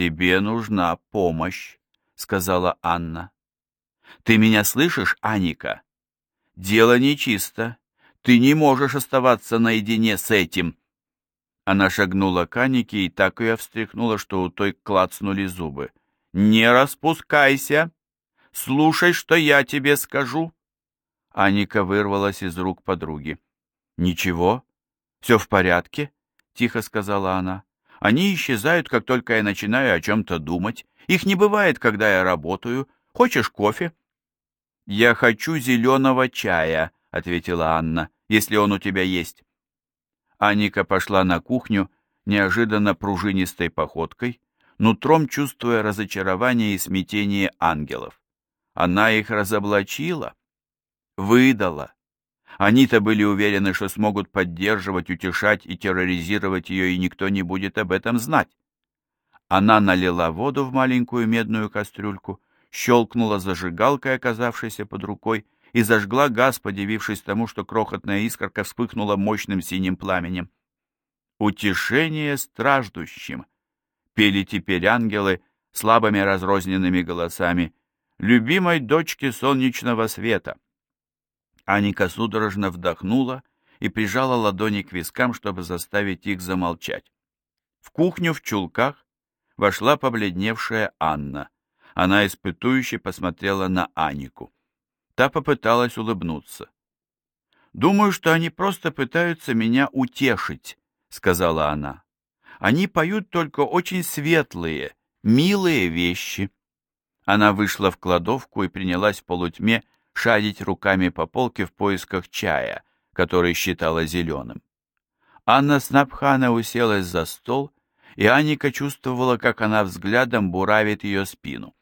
«Тебе нужна помощь», — сказала Анна. «Ты меня слышишь, Аника? Дело нечисто. Ты не можешь оставаться наедине с этим». Она шагнула к Анике и так ее встряхнула, что у той клацнули зубы. «Не распускайся! Слушай, что я тебе скажу!» Аника вырвалась из рук подруги. «Ничего, все в порядке», — тихо сказала она. «Они исчезают, как только я начинаю о чем-то думать. Их не бывает, когда я работаю. Хочешь кофе?» «Я хочу зеленого чая», — ответила Анна, — «если он у тебя есть». Аника пошла на кухню неожиданно пружинистой походкой, нутром чувствуя разочарование и смятение ангелов. Она их разоблачила, выдала. Они-то были уверены, что смогут поддерживать, утешать и терроризировать ее, и никто не будет об этом знать. Она налила воду в маленькую медную кастрюльку, щелкнула зажигалкой, оказавшейся под рукой, и зажгла газ, подивившись тому, что крохотная искорка вспыхнула мощным синим пламенем. «Утешение страждущим!» — пели теперь ангелы слабыми разрозненными голосами, любимой дочке солнечного света. Аника судорожно вдохнула и прижала ладони к вискам, чтобы заставить их замолчать. В кухню в чулках вошла побледневшая Анна. Она испытующе посмотрела на Анику. Та попыталась улыбнуться. «Думаю, что они просто пытаются меня утешить», — сказала она. «Они поют только очень светлые, милые вещи». Она вышла в кладовку и принялась в полутьме шарить руками по полке в поисках чая, который считала зеленым. Анна Снапхана уселась за стол, и Аника чувствовала, как она взглядом буравит ее спину.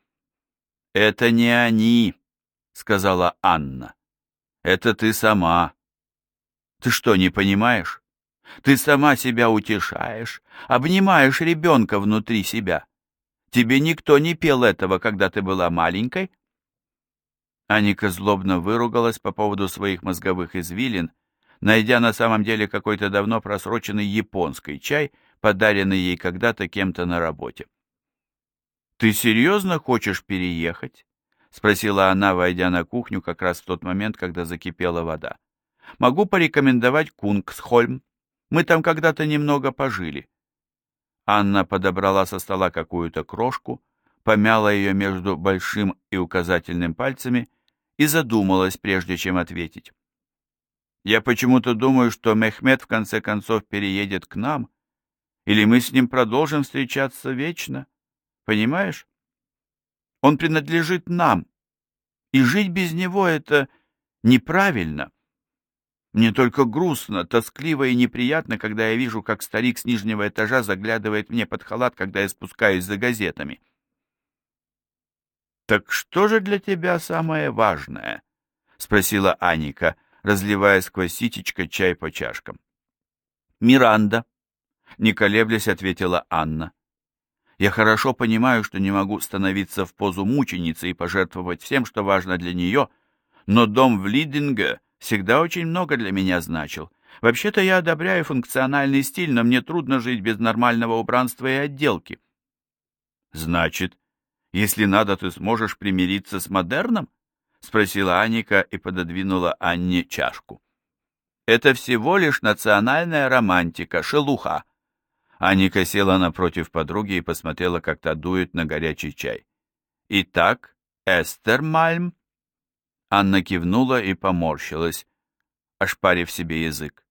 «Это не они», сказала Анна. Это ты сама. Ты что, не понимаешь? Ты сама себя утешаешь, обнимаешь ребенка внутри себя. Тебе никто не пел этого, когда ты была маленькой? Аника злобно выругалась по поводу своих мозговых извилин, найдя на самом деле какой-то давно просроченный японский чай, подаренный ей когда-то кем-то на работе. «Ты серьезно хочешь переехать?» — спросила она, войдя на кухню как раз в тот момент, когда закипела вода. «Могу порекомендовать Кунгсхольм. Мы там когда-то немного пожили». Анна подобрала со стола какую-то крошку, помяла ее между большим и указательным пальцами и задумалась, прежде чем ответить. «Я почему-то думаю, что Мехмед в конце концов переедет к нам, или мы с ним продолжим встречаться вечно. Понимаешь?» Он принадлежит нам, и жить без него — это неправильно. Мне только грустно, тоскливо и неприятно, когда я вижу, как старик с нижнего этажа заглядывает мне под халат, когда я спускаюсь за газетами. «Так что же для тебя самое важное?» — спросила Аника, разливая сквозь ситечко чай по чашкам. «Миранда», — не колеблясь, ответила Анна. Я хорошо понимаю, что не могу становиться в позу мученицы и пожертвовать всем, что важно для нее, но дом в Лидинге всегда очень много для меня значил. Вообще-то я одобряю функциональный стиль, но мне трудно жить без нормального убранства и отделки. Значит, если надо, ты сможешь примириться с модерном? Спросила Аника и пододвинула Анне чашку. Это всего лишь национальная романтика, шелуха. Аника села напротив подруги и посмотрела, как та дует на горячий чай. «Итак, Эстер Мальм?» Анна кивнула и поморщилась, ошпарив себе язык.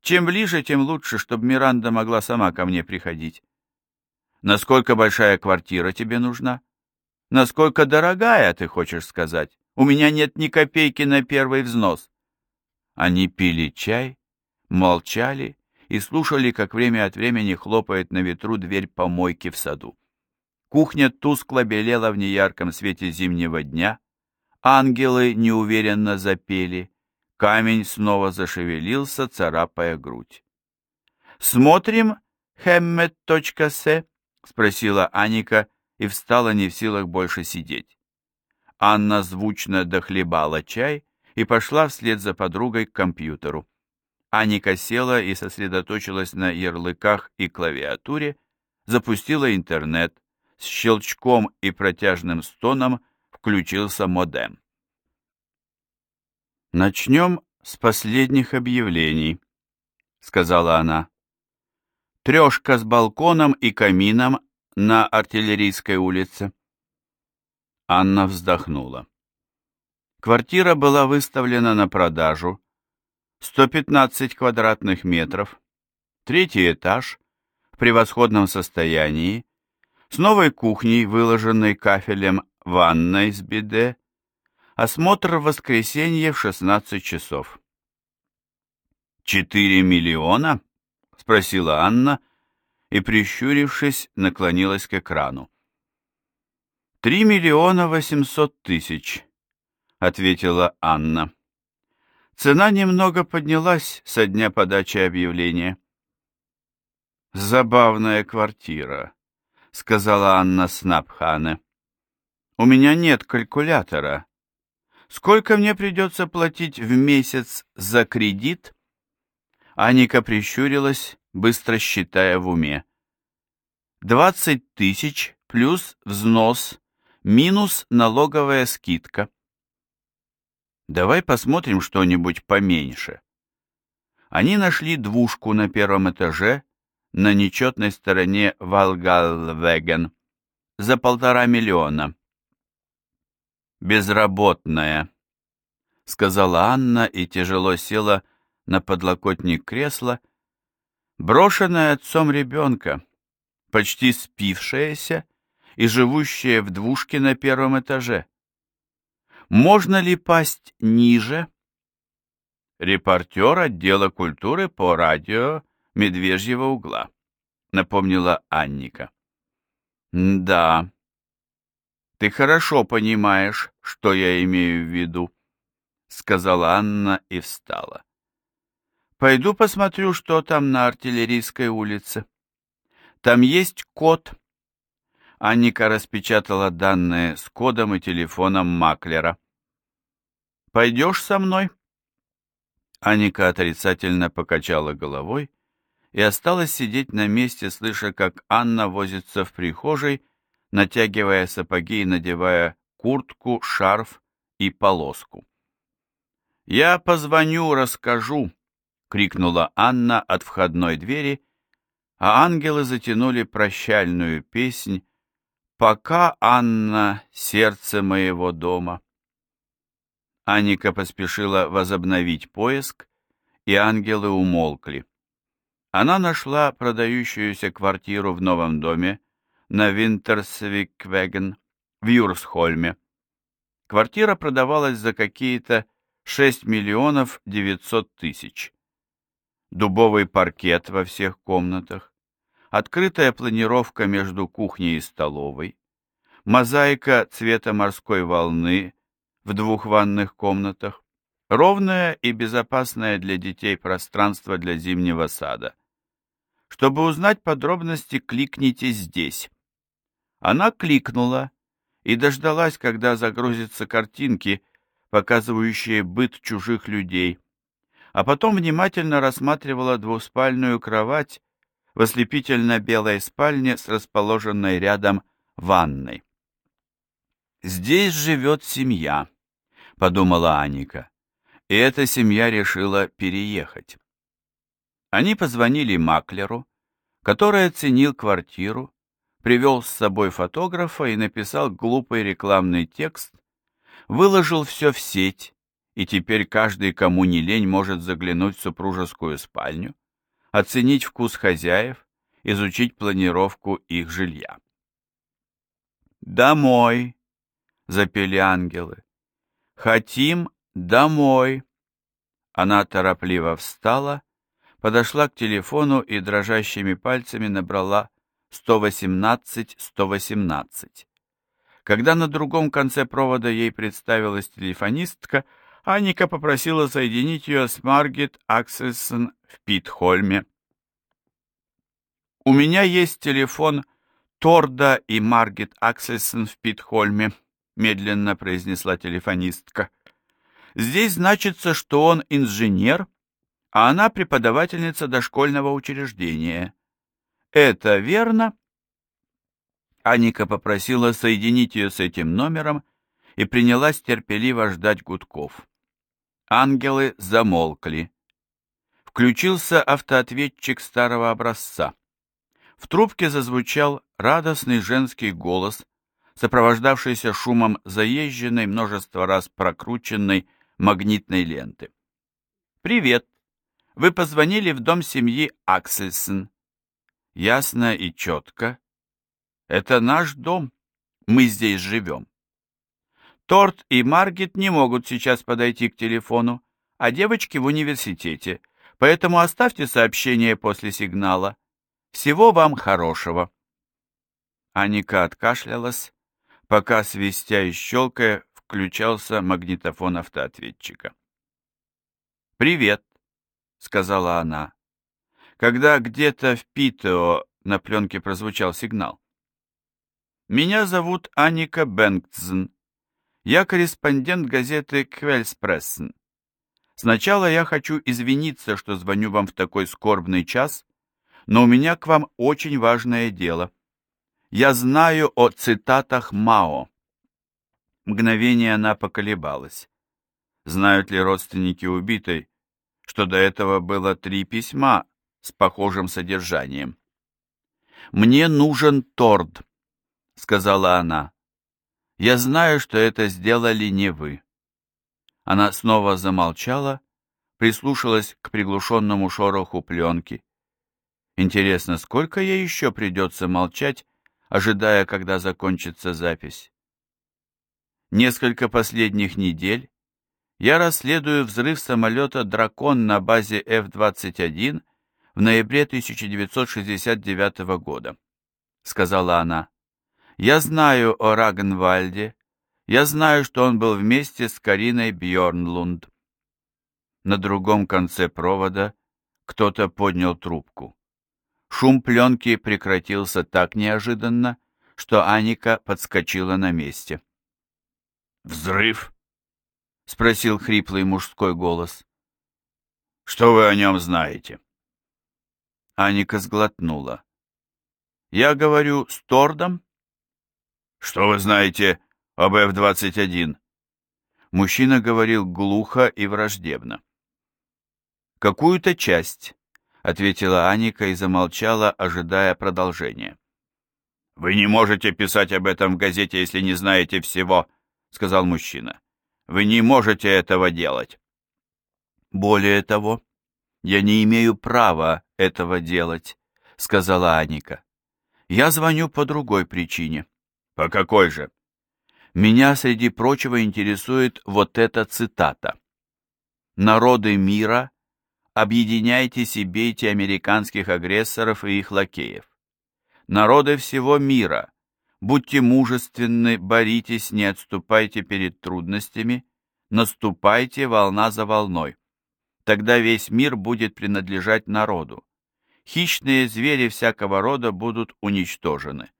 «Чем ближе, тем лучше, чтобы Миранда могла сама ко мне приходить. Насколько большая квартира тебе нужна? Насколько дорогая, ты хочешь сказать? У меня нет ни копейки на первый взнос». Они пили чай, молчали и слушали, как время от времени хлопает на ветру дверь помойки в саду. Кухня тускло белела в неярком свете зимнего дня, ангелы неуверенно запели, камень снова зашевелился, царапая грудь. «Смотрим, хэммет.с?» — спросила Аника и встала не в силах больше сидеть. Анна звучно дохлебала чай и пошла вслед за подругой к компьютеру. Аника села и сосредоточилась на ярлыках и клавиатуре, запустила интернет, с щелчком и протяжным стоном включился модем. «Начнем с последних объявлений», — сказала она. «Трешка с балконом и камином на Артиллерийской улице». Анна вздохнула. Квартира была выставлена на продажу. 115 квадратных метров, третий этаж, в превосходном состоянии, с новой кухней, выложенной кафелем, ванной с биде, осмотр в воскресенье в 16 часов. «Четыре миллиона?» — спросила Анна и, прищурившись, наклонилась к экрану. «Три миллиона восемьсот тысяч», — ответила Анна. Цена немного поднялась со дня подачи объявления. «Забавная квартира», — сказала Анна Снапхане. «У меня нет калькулятора. Сколько мне придется платить в месяц за кредит?» Аника прищурилась, быстро считая в уме. «Двадцать тысяч плюс взнос минус налоговая скидка». «Давай посмотрим что-нибудь поменьше». Они нашли двушку на первом этаже на нечетной стороне Валгалвеген за полтора миллиона. «Безработная», — сказала Анна и тяжело села на подлокотник кресла, брошенная отцом ребенка, почти спившаяся и живущая в двушке на первом этаже. Можно ли пасть ниже? Репортер отдела культуры по радио Медвежьего угла, напомнила Анника. Да. Ты хорошо понимаешь, что я имею в виду, сказала Анна и встала. Пойду посмотрю, что там на артиллерийской улице. Там есть код. Анника распечатала данные с кодом и телефоном маклера. «Пойдешь со мной?» Аника отрицательно покачала головой и осталась сидеть на месте, слыша, как Анна возится в прихожей, натягивая сапоги и надевая куртку, шарф и полоску. «Я позвоню, расскажу», — крикнула Анна от входной двери, а ангелы затянули прощальную песнь «Пока, Анна, сердце моего дома». Аника поспешила возобновить поиск, и ангелы умолкли. Она нашла продающуюся квартиру в новом доме на Винтерсвиквеген в Юрсхольме. Квартира продавалась за какие-то 6 миллионов 900 тысяч. Дубовый паркет во всех комнатах, открытая планировка между кухней и столовой, мозаика цвета морской волны в двух ванных комнатах, ровное и безопасное для детей пространство для зимнего сада. Чтобы узнать подробности, кликните здесь. Она кликнула и дождалась, когда загрузятся картинки, показывающие быт чужих людей, а потом внимательно рассматривала двуспальную кровать в ослепительно-белой спальне с расположенной рядом ванной. «Здесь живет семья», — подумала Аника, и эта семья решила переехать. Они позвонили маклеру, который оценил квартиру, привел с собой фотографа и написал глупый рекламный текст, выложил все в сеть, и теперь каждый, кому не лень, может заглянуть в супружескую спальню, оценить вкус хозяев, изучить планировку их жилья. «Домой!» — запели ангелы. «Хотим домой!» Она торопливо встала подошла к телефону и дрожащими пальцами набрала 118-118. Когда на другом конце провода ей представилась телефонистка, Аника попросила соединить ее с Маргет Аксельсон в Питхольме. «У меня есть телефон Торда и Маргет Аксельсон в Питхольме», медленно произнесла телефонистка. «Здесь значится, что он инженер а она преподавательница дошкольного учреждения. Это верно? Аника попросила соединить ее с этим номером и принялась терпеливо ждать гудков. Ангелы замолкли. Включился автоответчик старого образца. В трубке зазвучал радостный женский голос, сопровождавшийся шумом заезженной множество раз прокрученной магнитной ленты. «Привет! Вы позвонили в дом семьи Аксельсон. Ясно и четко. Это наш дом. Мы здесь живем. Торт и Маргет не могут сейчас подойти к телефону, а девочки в университете, поэтому оставьте сообщение после сигнала. Всего вам хорошего. Аника откашлялась, пока, свистя и щелкая, включался магнитофон автоответчика. «Привет», — сказала она, когда где-то в Питео на пленке прозвучал сигнал. «Меня зовут Аника Бенгтсен. Я корреспондент газеты Квельспрессен. Сначала я хочу извиниться, что звоню вам в такой скорбный час, но у меня к вам очень важное дело. Я знаю о цитатах Мао. Мгновение она поколебалась. Знают ли родственники убитой, что до этого было три письма с похожим содержанием? «Мне нужен торт», — сказала она. «Я знаю, что это сделали не вы». Она снова замолчала, прислушалась к приглушенному шороху пленки. Интересно, сколько ей еще придется молчать, ожидая, когда закончится запись? Несколько последних недель я расследую взрыв самолета «Дракон» на базе F-21 в ноябре 1969 года, сказала она. Я знаю о Рагенвальде, я знаю, что он был вместе с Кариной Бьорнлунд. На другом конце провода кто-то поднял трубку. Шум пленки прекратился так неожиданно, что Аника подскочила на месте. «Взрыв?» — спросил хриплый мужской голос. «Что вы о нем знаете?» Аника сглотнула. «Я говорю с Тордом?» «Что вы знаете об F-21?» Мужчина говорил глухо и враждебно. «Какую-то часть», — ответила Аника и замолчала, ожидая продолжения. «Вы не можете писать об этом в газете, если не знаете всего», сказал мужчина. Вы не можете этого делать. Более того, я не имею права этого делать, сказала Аника. Я звоню по другой причине. По какой же? Меня, среди прочего, интересует вот эта цитата. «Народы мира, объединяйтесь и бейте американских агрессоров и их лакеев. Народы всего мира, Будьте мужественны, боритесь, не отступайте перед трудностями, наступайте волна за волной. Тогда весь мир будет принадлежать народу. Хищные звери всякого рода будут уничтожены.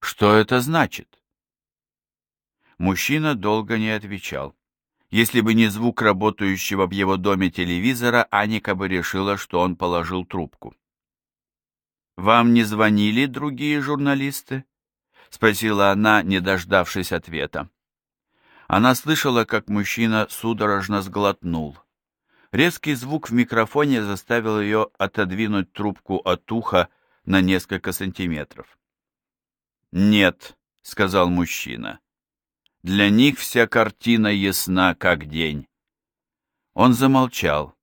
Что это значит? Мужчина долго не отвечал. Если бы не звук работающего в его доме телевизора, Аника бы решила, что он положил трубку. «Вам не звонили другие журналисты?» — спросила она, не дождавшись ответа. Она слышала, как мужчина судорожно сглотнул. Резкий звук в микрофоне заставил ее отодвинуть трубку от уха на несколько сантиметров. «Нет», — сказал мужчина, — «для них вся картина ясна, как день». Он замолчал.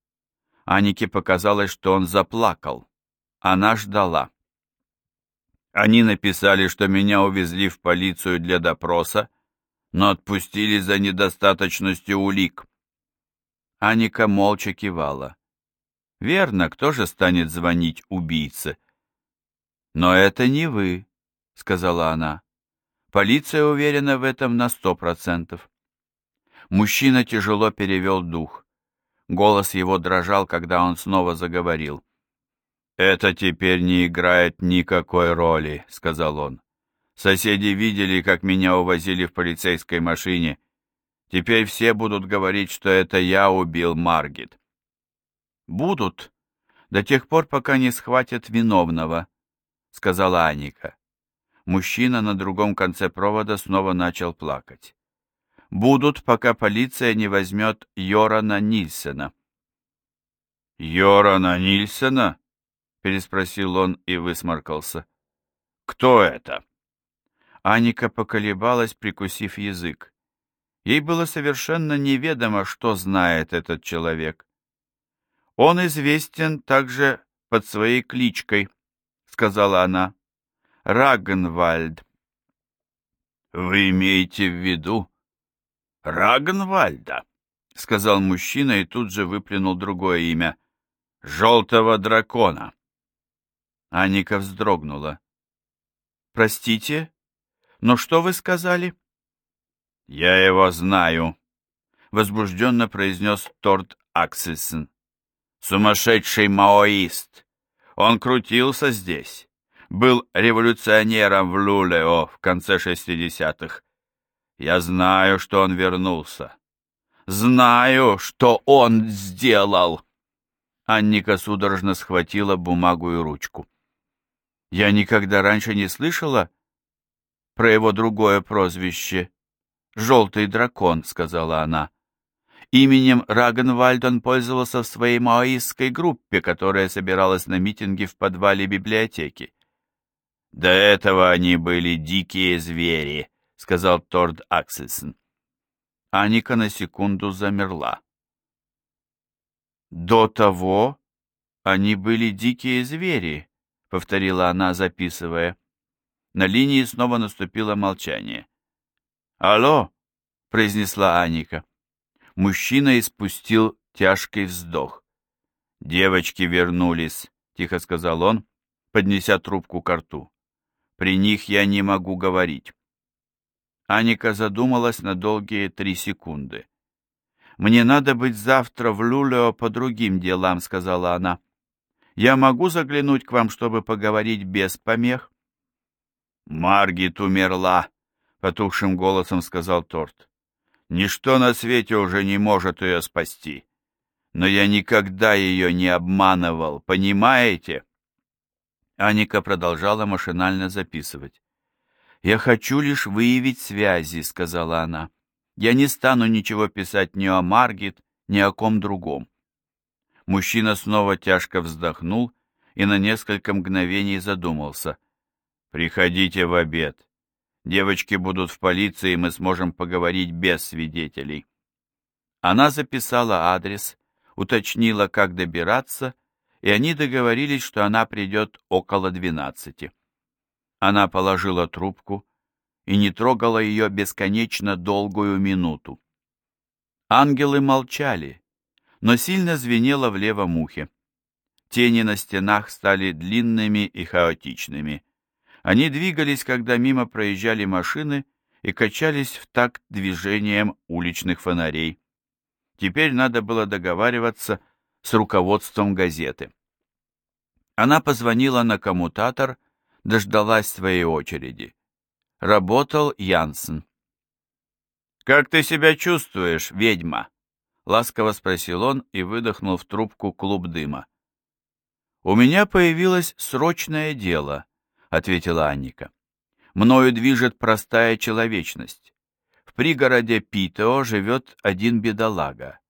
Анике показалось, что он заплакал. Она ждала. Они написали, что меня увезли в полицию для допроса, но отпустили за недостаточностью улик. Аника молча кивала. Верно, кто же станет звонить убийце? Но это не вы, сказала она. Полиция уверена в этом на сто процентов. Мужчина тяжело перевел дух. Голос его дрожал, когда он снова заговорил. «Это теперь не играет никакой роли», — сказал он. «Соседи видели, как меня увозили в полицейской машине. Теперь все будут говорить, что это я убил Маргит». «Будут, до тех пор, пока не схватят виновного», — сказала Аника. Мужчина на другом конце провода снова начал плакать. «Будут, пока полиция не возьмет Йорана Нильсена». «Йорана Нильсена?» — переспросил он и высморкался. «Кто это?» Аника поколебалась, прикусив язык. Ей было совершенно неведомо, что знает этот человек. «Он известен также под своей кличкой», — сказала она. «Рагенвальд». «Вы имеете в виду Рагенвальда?» — сказал мужчина и тут же выплюнул другое имя. «Желтого дракона». Аника вздрогнула. «Простите, но что вы сказали?» «Я его знаю», — возбужденно произнес Торт Аксельсон. «Сумасшедший маоист! Он крутился здесь, был революционером в Лулео в конце шестидесятых. Я знаю, что он вернулся. Знаю, что он сделал!» Анника судорожно схватила бумагу и ручку. «Я никогда раньше не слышала про его другое прозвище «Желтый дракон», — сказала она. Именем Рагенвальд он пользовался в своей маоистской группе, которая собиралась на митинге в подвале библиотеки. «До этого они были дикие звери», — сказал Торд Аксельсон. Аника на секунду замерла. «До того они были дикие звери», — повторила она, записывая. На линии снова наступило молчание. «Алло!» — произнесла Аника. Мужчина испустил тяжкий вздох. «Девочки вернулись», — тихо сказал он, поднеся трубку к рту. «При них я не могу говорить». Аника задумалась на долгие три секунды. «Мне надо быть завтра в Люлео по другим делам», — сказала она. «Я могу заглянуть к вам, чтобы поговорить без помех?» «Маргит умерла», — потухшим голосом сказал Торт. «Ничто на свете уже не может ее спасти. Но я никогда ее не обманывал, понимаете?» Аника продолжала машинально записывать. «Я хочу лишь выявить связи», — сказала она. «Я не стану ничего писать ни о Маргит, ни о ком другом». Мужчина снова тяжко вздохнул и на несколько мгновений задумался. «Приходите в обед. Девочки будут в полиции, и мы сможем поговорить без свидетелей. Она записала адрес, уточнила, как добираться, и они договорились, что она придет около двенадцати. Она положила трубку и не трогала ее бесконечно долгую минуту. Ангелы молчали, но сильно звенело в левом ухе. Тени на стенах стали длинными и хаотичными. Они двигались, когда мимо проезжали машины, и качались в такт движением уличных фонарей. Теперь надо было договариваться с руководством газеты. Она позвонила на коммутатор, дождалась своей очереди. Работал Янсен. «Как ты себя чувствуешь, ведьма?» — ласково спросил он и выдохнул в трубку клуб дыма. «У меня появилось срочное дело», — ответила Анника. «Мною движет простая человечность. В пригороде Питео живет один бедолага.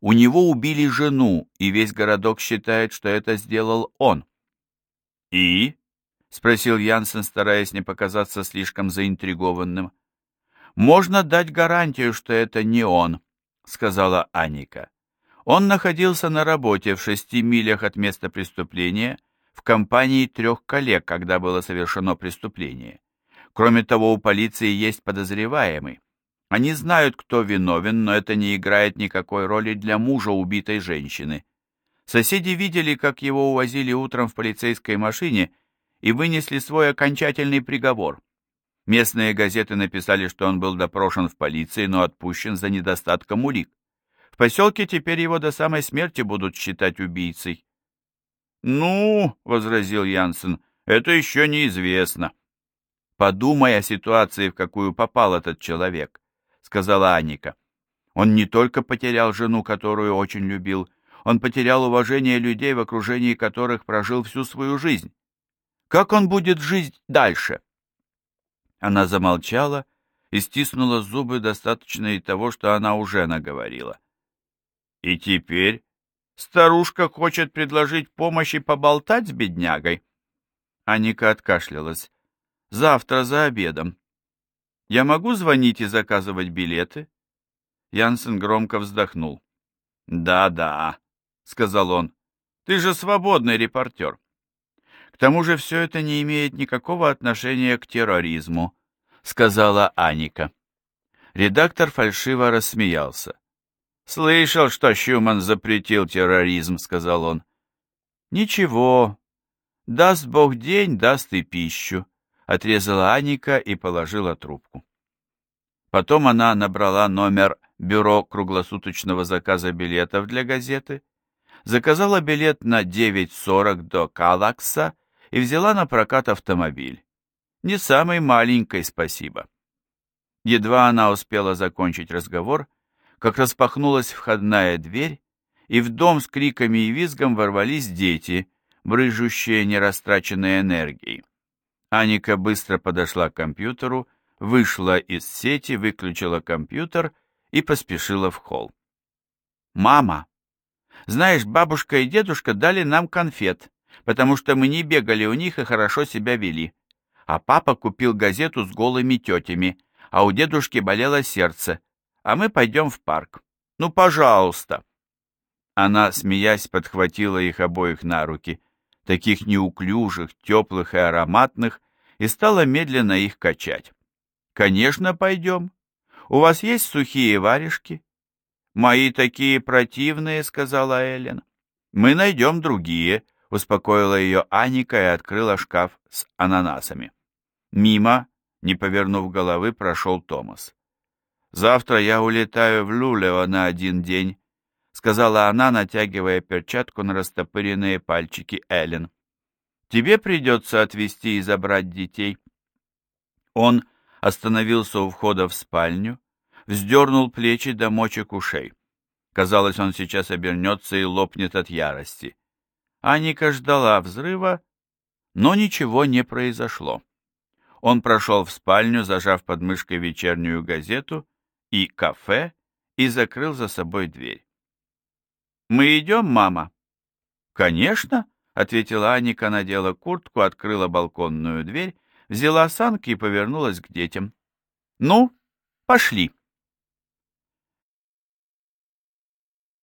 У него убили жену, и весь городок считает, что это сделал он». «И?» — спросил Янсен, стараясь не показаться слишком заинтригованным. «Можно дать гарантию, что это не он», — сказала Аника. Он находился на работе в шести милях от места преступления в компании трех коллег, когда было совершено преступление. Кроме того, у полиции есть подозреваемый. Они знают, кто виновен, но это не играет никакой роли для мужа убитой женщины. Соседи видели, как его увозили утром в полицейской машине и вынесли свой окончательный приговор. Местные газеты написали, что он был допрошен в полиции, но отпущен за недостатком улик. В поселке теперь его до самой смерти будут считать убийцей. «Ну, — возразил Янсен, — это еще неизвестно». «Подумай о ситуации, в какую попал этот человек», — сказала Аника. «Он не только потерял жену, которую очень любил, он потерял уважение людей, в окружении которых прожил всю свою жизнь. Как он будет жить дальше?» Она замолчала и стиснула зубы достаточно и того, что она уже наговорила. «И теперь старушка хочет предложить помощь и поболтать с беднягой?» Аника откашлялась. «Завтра за обедом. Я могу звонить и заказывать билеты?» Янсен громко вздохнул. «Да-да», — сказал он, — «ты же свободный репортер». «К тому же все это не имеет никакого отношения к терроризму», — сказала Аника. Редактор фальшиво рассмеялся. «Слышал, что Щуман запретил терроризм», — сказал он. «Ничего. Даст Бог день, даст и пищу», — отрезала Аника и положила трубку. Потом она набрала номер бюро круглосуточного заказа билетов для газеты, заказала билет на 9.40 до Калакса и взяла на прокат автомобиль. Не самый маленький, спасибо. Едва она успела закончить разговор, как распахнулась входная дверь, и в дом с криками и визгом ворвались дети, брыжущие нерастраченной энергией. Аника быстро подошла к компьютеру, вышла из сети, выключила компьютер и поспешила в холл. «Мама, знаешь, бабушка и дедушка дали нам конфет, потому что мы не бегали у них и хорошо себя вели. А папа купил газету с голыми тетями, а у дедушки болело сердце, а мы пойдем в парк. Ну, пожалуйста!» Она, смеясь, подхватила их обоих на руки, таких неуклюжих, теплых и ароматных, и стала медленно их качать. «Конечно, пойдем. У вас есть сухие варежки?» «Мои такие противные», — сказала Эллен. «Мы найдем другие», — успокоила ее Аника и открыла шкаф с ананасами. Мимо, не повернув головы, прошел Томас. «Завтра я улетаю в Лулео на один день», — сказала она, натягивая перчатку на растопыренные пальчики Эллен. «Тебе придется отвезти и забрать детей». Он остановился у входа в спальню, вздернул плечи до мочек ушей. Казалось, он сейчас обернется и лопнет от ярости. Аника ждала взрыва, но ничего не произошло. Он прошел в спальню, зажав под мышкой вечернюю газету, и кафе и закрыл за собой дверь. «Мы идем, мама?» «Конечно», — ответила Аника, надела куртку, открыла балконную дверь, взяла санки и повернулась к детям. «Ну, пошли».